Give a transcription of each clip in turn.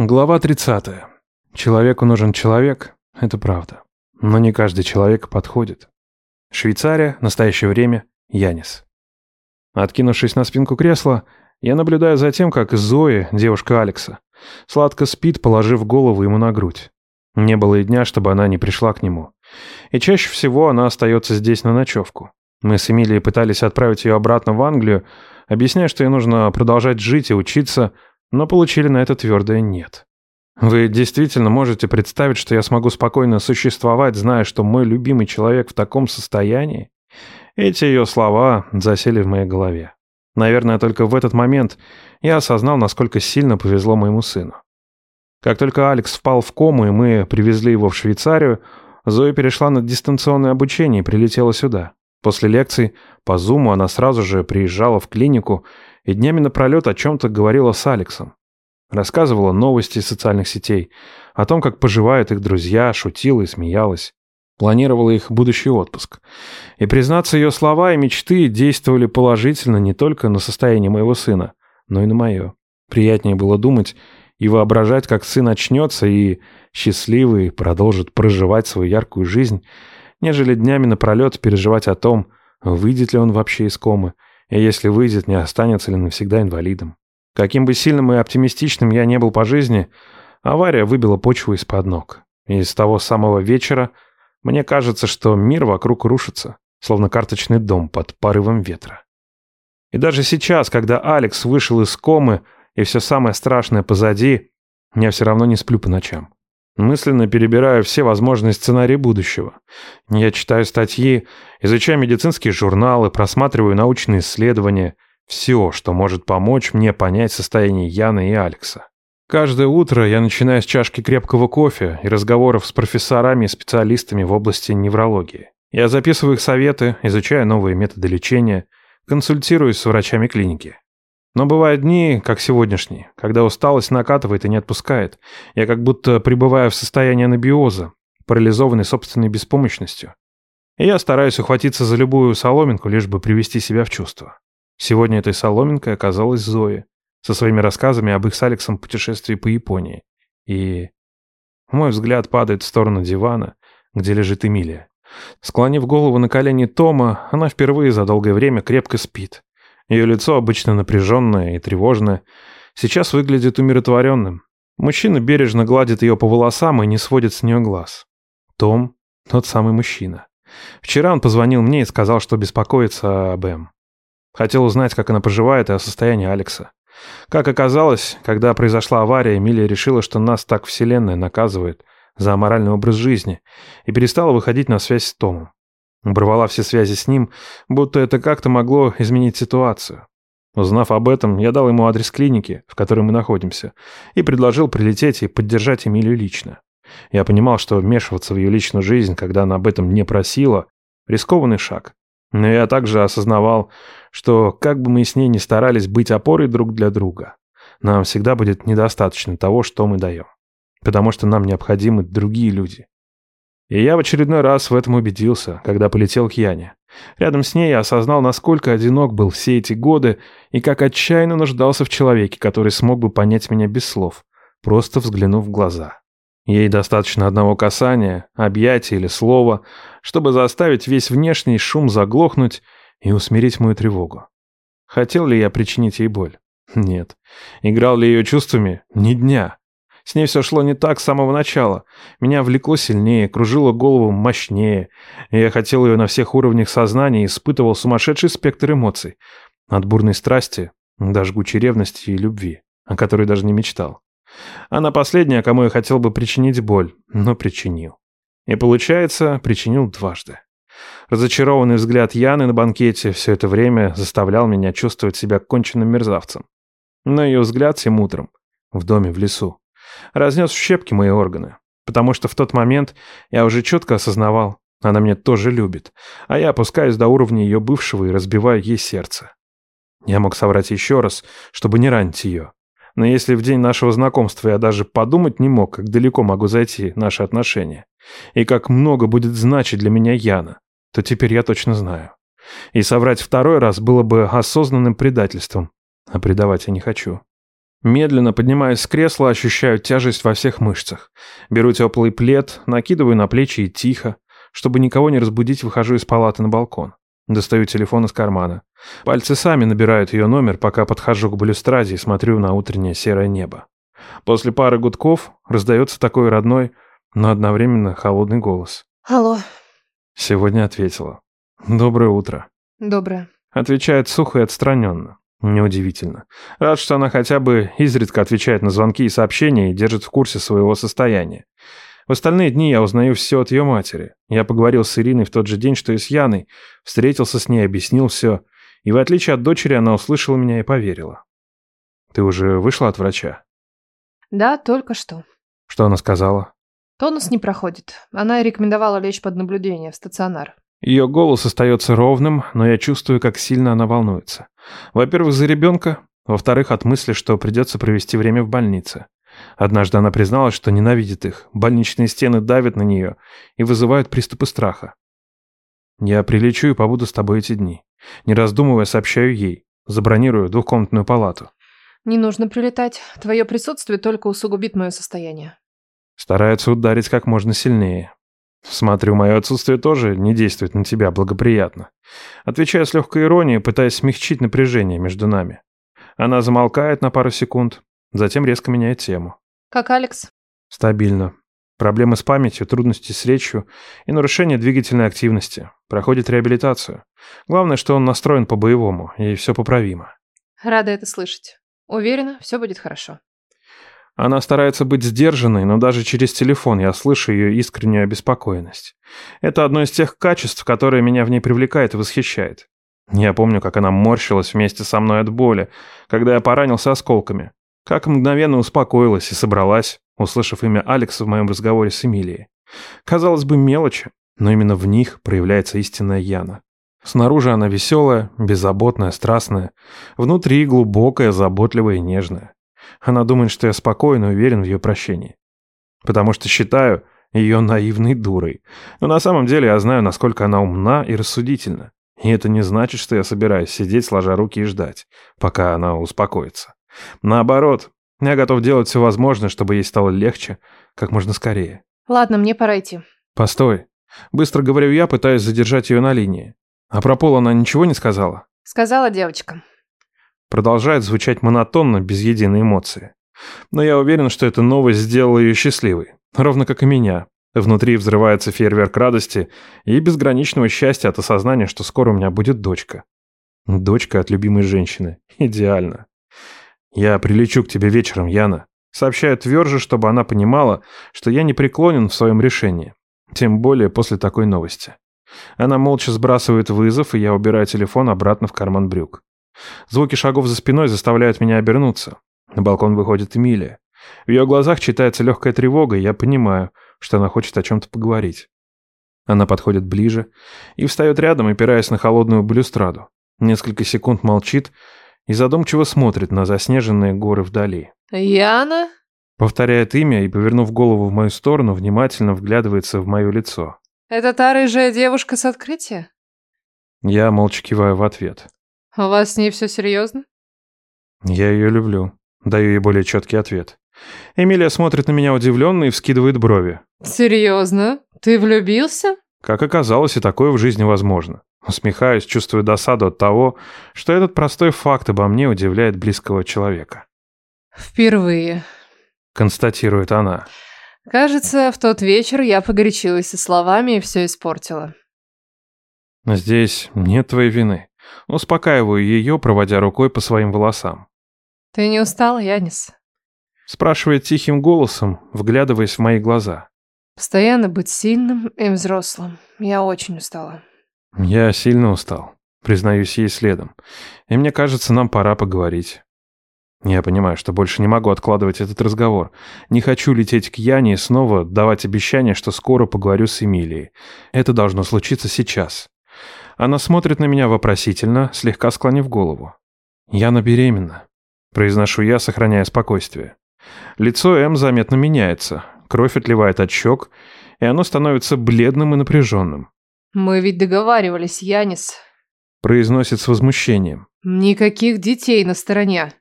Глава 30. Человеку нужен человек, это правда. Но не каждый человек подходит. Швейцария, настоящее время, Янис. Откинувшись на спинку кресла, я наблюдаю за тем, как Зои, девушка Алекса, сладко спит, положив голову ему на грудь. Не было и дня, чтобы она не пришла к нему. И чаще всего она остается здесь на ночевку. Мы с Эмилией пытались отправить ее обратно в Англию, объясняя, что ей нужно продолжать жить и учиться, но получили на это твердое «нет». Вы действительно можете представить, что я смогу спокойно существовать, зная, что мой любимый человек в таком состоянии? Эти ее слова засели в моей голове. Наверное, только в этот момент я осознал, насколько сильно повезло моему сыну. Как только Алекс впал в кому, и мы привезли его в Швейцарию, Зоя перешла на дистанционное обучение и прилетела сюда. После лекций по Зуму она сразу же приезжала в клинику и днями напролет о чем-то говорила с Алексом. Рассказывала новости из социальных сетей, о том, как поживают их друзья, шутила и смеялась. Планировала их будущий отпуск. И, признаться, ее слова и мечты действовали положительно не только на состояние моего сына, но и на мое. Приятнее было думать и воображать, как сын очнется и, счастливый, продолжит проживать свою яркую жизнь, нежели днями напролет переживать о том, выйдет ли он вообще из комы, и если выйдет, не останется ли навсегда инвалидом. Каким бы сильным и оптимистичным я не был по жизни, авария выбила почву из-под ног. И с того самого вечера мне кажется, что мир вокруг рушится, словно карточный дом под порывом ветра. И даже сейчас, когда Алекс вышел из комы и все самое страшное позади, я все равно не сплю по ночам. Мысленно перебираю все возможные сценарии будущего. Я читаю статьи, изучаю медицинские журналы, просматриваю научные исследования. Все, что может помочь мне понять состояние Яны и Алекса. Каждое утро я начинаю с чашки крепкого кофе и разговоров с профессорами и специалистами в области неврологии. Я записываю их советы, изучаю новые методы лечения, консультируюсь с врачами клиники. Но бывают дни, как сегодняшний, когда усталость накатывает и не отпускает. Я как будто пребываю в состоянии анабиоза, парализованный собственной беспомощностью. И я стараюсь ухватиться за любую соломинку, лишь бы привести себя в чувство. Сегодня этой соломинкой оказалась Зоя со своими рассказами об их с Алексом путешествии по Японии. И мой взгляд падает в сторону дивана, где лежит Эмилия. Склонив голову на колени Тома, она впервые за долгое время крепко спит. Ее лицо, обычно напряженное и тревожное, сейчас выглядит умиротворенным. Мужчина бережно гладит ее по волосам и не сводит с нее глаз. Том — тот самый мужчина. Вчера он позвонил мне и сказал, что беспокоится об Эм. Хотел узнать, как она поживает и о состоянии Алекса. Как оказалось, когда произошла авария, Эмилия решила, что нас так вселенная наказывает за аморальный образ жизни и перестала выходить на связь с Томом. Оборвала все связи с ним, будто это как-то могло изменить ситуацию. Узнав об этом, я дал ему адрес клиники, в которой мы находимся, и предложил прилететь и поддержать Эмилию лично. Я понимал, что вмешиваться в ее личную жизнь, когда она об этом не просила, рискованный шаг. Но я также осознавал, что как бы мы с ней ни старались быть опорой друг для друга, нам всегда будет недостаточно того, что мы даем. Потому что нам необходимы другие люди. И я в очередной раз в этом убедился, когда полетел к Яне. Рядом с ней я осознал, насколько одинок был все эти годы и как отчаянно нуждался в человеке, который смог бы понять меня без слов, просто взглянув в глаза. Ей достаточно одного касания, объятия или слова, чтобы заставить весь внешний шум заглохнуть и усмирить мою тревогу. Хотел ли я причинить ей боль? Нет. Играл ли ее чувствами? Ни дня. С ней все шло не так с самого начала. Меня влекло сильнее, кружило голову мощнее. Я хотел ее на всех уровнях сознания и испытывал сумасшедший спектр эмоций. От бурной страсти до жгучей ревности и любви, о которой даже не мечтал. Она последняя, кому я хотел бы причинить боль, но причинил. И получается, причинил дважды. Разочарованный взгляд Яны на банкете все это время заставлял меня чувствовать себя конченным мерзавцем. Но ее взгляд тем утром, в доме в лесу, разнес в щепки мои органы. Потому что в тот момент я уже четко осознавал, она меня тоже любит, а я опускаюсь до уровня ее бывшего и разбиваю ей сердце. Я мог соврать еще раз, чтобы не ранить ее. Но если в день нашего знакомства я даже подумать не мог, как далеко могу зайти наши отношения, и как много будет значить для меня Яна, то теперь я точно знаю. И соврать второй раз было бы осознанным предательством, а предавать я не хочу. Медленно поднимаясь с кресла, ощущаю тяжесть во всех мышцах. Беру теплый плед, накидываю на плечи и тихо. Чтобы никого не разбудить, выхожу из палаты на балкон. Достаю телефон из кармана. Пальцы сами набирают ее номер, пока подхожу к балюстраде и смотрю на утреннее серое небо. После пары гудков раздается такой родной, но одновременно холодный голос. Алло. Сегодня ответила. «Доброе утро». Доброе. Отвечает сухо и отстраненно. Неудивительно. Рад, что она хотя бы изредка отвечает на звонки и сообщения и держит в курсе своего состояния. В остальные дни я узнаю все от ее матери. Я поговорил с Ириной в тот же день, что и с Яной, встретился с ней, объяснил все. И в отличие от дочери, она услышала меня и поверила. Ты уже вышла от врача? Да, только что. Что она сказала? Тонус не проходит. Она рекомендовала лечь под наблюдение в стационар. Ее голос остается ровным, но я чувствую, как сильно она волнуется. Во-первых, за ребенка, во-вторых, от мысли, что придется провести время в больнице. Однажды она призналась, что ненавидит их, больничные стены давят на нее и вызывают приступы страха. Я прилечу и побуду с тобой эти дни. Не раздумывая, сообщаю ей. Забронирую двухкомнатную палату. Не нужно прилетать. Твое присутствие только усугубит мое состояние. Старается ударить как можно сильнее. Смотрю, мое отсутствие тоже не действует на тебя благоприятно. Отвечаю с легкой иронией, пытаясь смягчить напряжение между нами. Она замолкает на пару секунд, затем резко меняет тему. Как Алекс? Стабильно. Проблемы с памятью, трудности с речью и нарушение двигательной активности. Проходит реабилитацию. Главное, что он настроен по-боевому, и все поправимо. Рада это слышать. Уверена, все будет хорошо. Она старается быть сдержанной, но даже через телефон я слышу ее искреннюю обеспокоенность. Это одно из тех качеств, которые меня в ней привлекает и восхищает. Я помню, как она морщилась вместе со мной от боли, когда я поранился осколками. Как мгновенно успокоилась и собралась, услышав имя Алекса в моем разговоре с Эмилией. Казалось бы, мелочи, но именно в них проявляется истинная Яна. Снаружи она веселая, беззаботная, страстная. Внутри глубокая, заботливая и нежная. Она думает, что я спокоен и уверен в ее прощении. Потому что считаю ее наивной дурой. Но на самом деле я знаю, насколько она умна и рассудительна. И это не значит, что я собираюсь сидеть, сложа руки и ждать, пока она успокоится. Наоборот, я готов делать все возможное, чтобы ей стало легче как можно скорее. Ладно, мне пора идти. Постой. Быстро говорю я, пытаясь задержать ее на линии. А про пол она ничего не сказала? Сказала девочка. Продолжает звучать монотонно, без единой эмоции. Но я уверен, что эта новость сделала ее счастливой. Ровно как и меня. Внутри взрывается фейерверк радости и безграничного счастья от осознания, что скоро у меня будет дочка. Дочка от любимой женщины. Идеально. Я прилечу к тебе вечером, Яна. Сообщаю тверже, чтобы она понимала, что я не преклонен в своем решении. Тем более после такой новости. Она молча сбрасывает вызов, и я убираю телефон обратно в карман брюк. Звуки шагов за спиной заставляют меня обернуться. На балкон выходит Эмилия. В ее глазах читается легкая тревога, и я понимаю, что она хочет о чем-то поговорить. Она подходит ближе и встает рядом, опираясь на холодную балюстраду. Несколько секунд молчит и задумчиво смотрит на заснеженные горы вдали. «Яна?» Повторяет имя и, повернув голову в мою сторону, внимательно вглядывается в мое лицо. «Это та рыжая девушка с открытия?» Я молча киваю в ответ. У вас с ней все серьезно? Я ее люблю. Даю ей более четкий ответ. Эмилия смотрит на меня удивленно и вскидывает брови. Серьезно? Ты влюбился? Как оказалось, и такое в жизни возможно. Усмехаюсь, чувствую досаду от того, что этот простой факт обо мне удивляет близкого человека. Впервые. Констатирует она. Кажется, в тот вечер я погорячилась со словами и все испортила. Здесь нет твоей вины. Успокаиваю ее, проводя рукой по своим волосам. «Ты не устал, Янис?» Спрашивает тихим голосом, вглядываясь в мои глаза. «Постоянно быть сильным и взрослым. Я очень устала». «Я сильно устал», признаюсь ей следом. «И мне кажется, нам пора поговорить». Я понимаю, что больше не могу откладывать этот разговор. Не хочу лететь к Яне и снова давать обещание, что скоро поговорю с Эмилией. Это должно случиться сейчас. Она смотрит на меня вопросительно, слегка склонив голову. «Яна беременна», – произношу я, сохраняя спокойствие. Лицо М заметно меняется, кровь отливает от щек, и оно становится бледным и напряженным. «Мы ведь договаривались, Янис», – произносит с возмущением. «Никаких детей на стороне».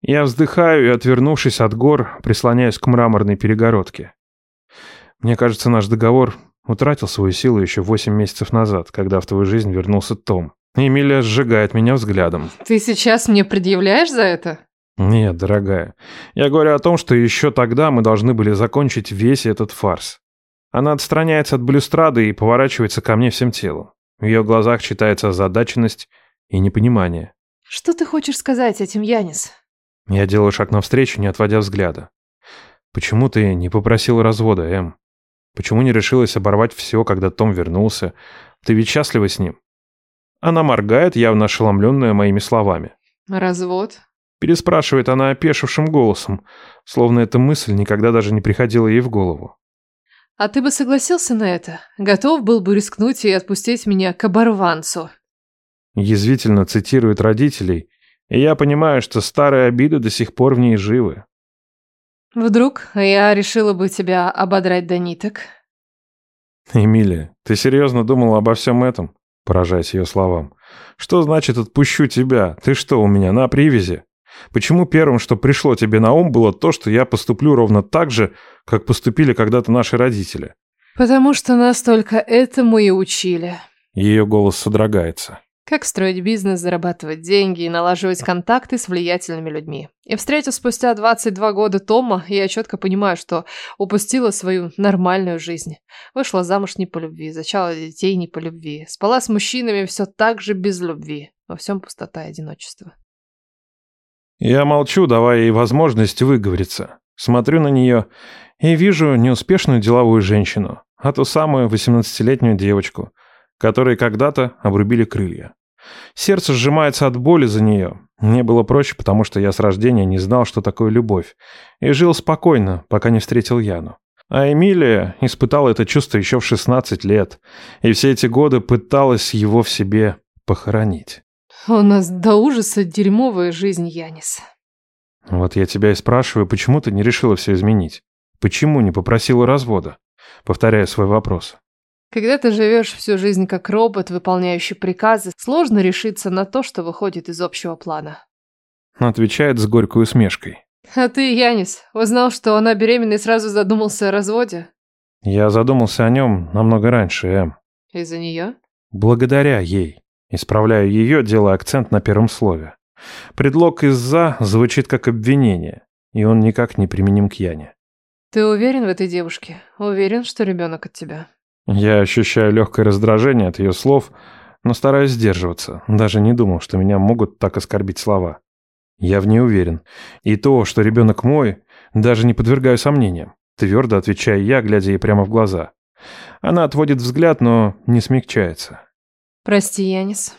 Я вздыхаю и, отвернувшись от гор, прислоняюсь к мраморной перегородке. Мне кажется, наш договор утратил свою силу еще восемь месяцев назад, когда в твою жизнь вернулся Том. Эмилия сжигает меня взглядом. Ты сейчас мне предъявляешь за это? Нет, дорогая. Я говорю о том, что еще тогда мы должны были закончить весь этот фарс. Она отстраняется от балюстрады и поворачивается ко мне всем телом. В ее глазах читается озадаченность и непонимание. Что ты хочешь сказать этим, Янис? Я делаю шаг навстречу, не отводя взгляда. Почему ты не попросила развода, Эм? Почему не решилась оборвать все, когда Том вернулся? Ты ведь счастлива с ним? Она моргает, явно ошеломленная моими словами. Развод? Переспрашивает она опешившим голосом, словно эта мысль никогда даже не приходила ей в голову. А ты бы согласился на это? Готов был бы рискнуть и отпустить меня к оборванцу? Язвительно цитирует родителей, и я понимаю, что старые обиды до сих пор в ней живы. Вдруг я решила бы тебя ободрать до ниток? Эмилия, ты серьезно думала обо всем этом? Поражаясь ее словам. Что значит «отпущу тебя»? Ты что, у меня на привязи? Почему первым, что пришло тебе на ум, было то, что я поступлю ровно так же, как поступили когда-то наши родители? Потому что нас только этому и учили. Ее голос содрогается. Как строить бизнес, зарабатывать деньги и налаживать контакты с влиятельными людьми. И встретив спустя 22 года Тома, я четко понимаю, что упустила свою нормальную жизнь. Вышла замуж не по любви, зачала детей не по любви, спала с мужчинами все так же без любви. Во всем пустота и одиночество. Я молчу, давая ей возможность выговориться. Смотрю на нее и вижу неуспешную деловую женщину, а ту самую 18-летнюю девочку, которой когда-то обрубили крылья. Сердце сжимается от боли за нее. Мне было проще, потому что я с рождения не знал, что такое любовь, и жил спокойно, пока не встретил Яну. А Эмилия испытала это чувство еще в 16 лет, и все эти годы пыталась его в себе похоронить. У нас до ужаса дерьмовая жизнь, Янис. Вот я тебя и спрашиваю, почему ты не решила все изменить? Почему не попросила развода? Повторяю свой вопрос. Когда ты живешь всю жизнь как робот, выполняющий приказы, сложно решиться на то, что выходит из общего плана. Отвечает с горькой усмешкой. А ты, Янис, узнал, что она беременна и сразу задумался о разводе? Я задумался о нем намного раньше, Эм. Из-за нее? Благодаря ей. Исправляю ее, делая акцент на первом слове. Предлог «из-за» звучит как обвинение, и он никак не применим к Яне. Ты уверен в этой девушке? Уверен, что ребенок от тебя? Я ощущаю легкое раздражение от ее слов, но стараюсь сдерживаться. Даже не думал, что меня могут так оскорбить слова. Я в ней уверен. И то, что ребенок мой, даже не подвергаю сомнениям. Твердо отвечаю я, глядя ей прямо в глаза. Она отводит взгляд, но не смягчается. Прости, Янис.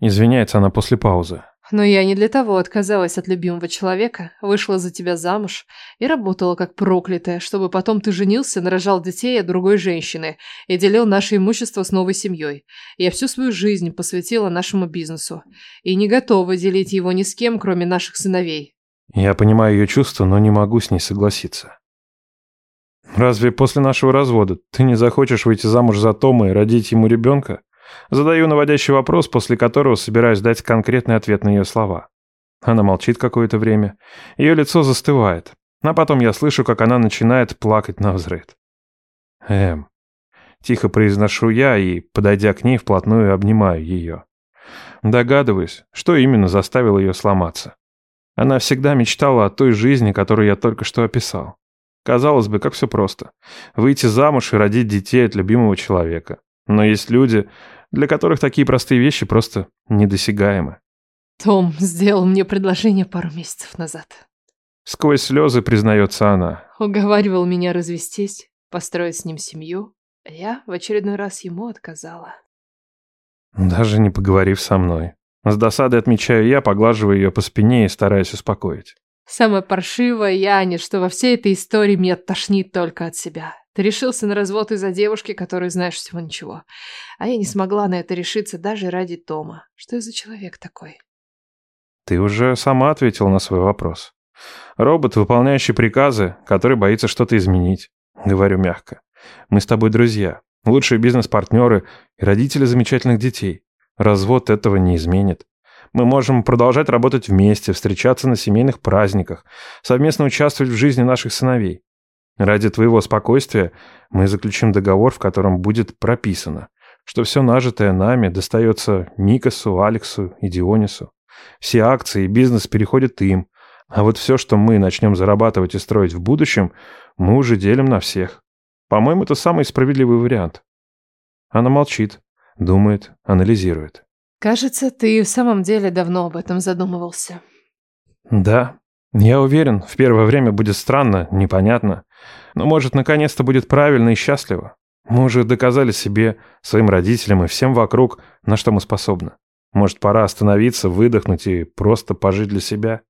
Извиняется она после паузы. Но я не для того отказалась от любимого человека, вышла за тебя замуж и работала как проклятая, чтобы потом ты женился, нарожал детей от другой женщины и делил наше имущество с новой семьей. Я всю свою жизнь посвятила нашему бизнесу и не готова делить его ни с кем, кроме наших сыновей. Я понимаю ее чувства, но не могу с ней согласиться. Разве после нашего развода ты не захочешь выйти замуж за Тома и родить ему ребенка? Задаю наводящий вопрос, после которого собираюсь дать конкретный ответ на ее слова. Она молчит какое-то время. Ее лицо застывает. А потом я слышу, как она начинает плакать на взрыд. Эм. Тихо произношу я и, подойдя к ней, вплотную обнимаю ее. Догадываюсь, что именно заставило ее сломаться. Она всегда мечтала о той жизни, которую я только что описал. Казалось бы, как все просто. Выйти замуж и родить детей от любимого человека. Но есть люди, для которых такие простые вещи просто недосягаемы. Том сделал мне предложение пару месяцев назад. Сквозь слезы признается она. Уговаривал меня развестись, построить с ним семью. Я в очередной раз ему отказала. Даже не поговорив со мной. С досадой отмечаю я, поглаживаю ее по спине и стараюсь успокоить. Самое паршивое, Яни, что во всей этой истории меня тошнит только от себя. Ты решился на развод из-за девушки, которую знаешь всего ничего. А я не смогла на это решиться даже ради Тома. Что я за человек такой? Ты уже сама ответила на свой вопрос. Робот, выполняющий приказы, который боится что-то изменить. Говорю мягко. Мы с тобой друзья, лучшие бизнес-партнеры и родители замечательных детей. Развод этого не изменит. Мы можем продолжать работать вместе, встречаться на семейных праздниках, совместно участвовать в жизни наших сыновей. Ради твоего спокойствия мы заключим договор, в котором будет прописано, что все нажитое нами достается Микасу, Алексу и Дионису. Все акции и бизнес переходят им, а вот все, что мы начнем зарабатывать и строить в будущем, мы уже делим на всех. По-моему, это самый справедливый вариант. Она молчит, думает, анализирует. Кажется, ты в самом деле давно об этом задумывался. Да, я уверен, в первое время будет странно, непонятно. Но, может, наконец-то будет правильно и счастливо. Мы уже доказали себе, своим родителям и всем вокруг, на что мы способны. Может, пора остановиться, выдохнуть и просто пожить для себя?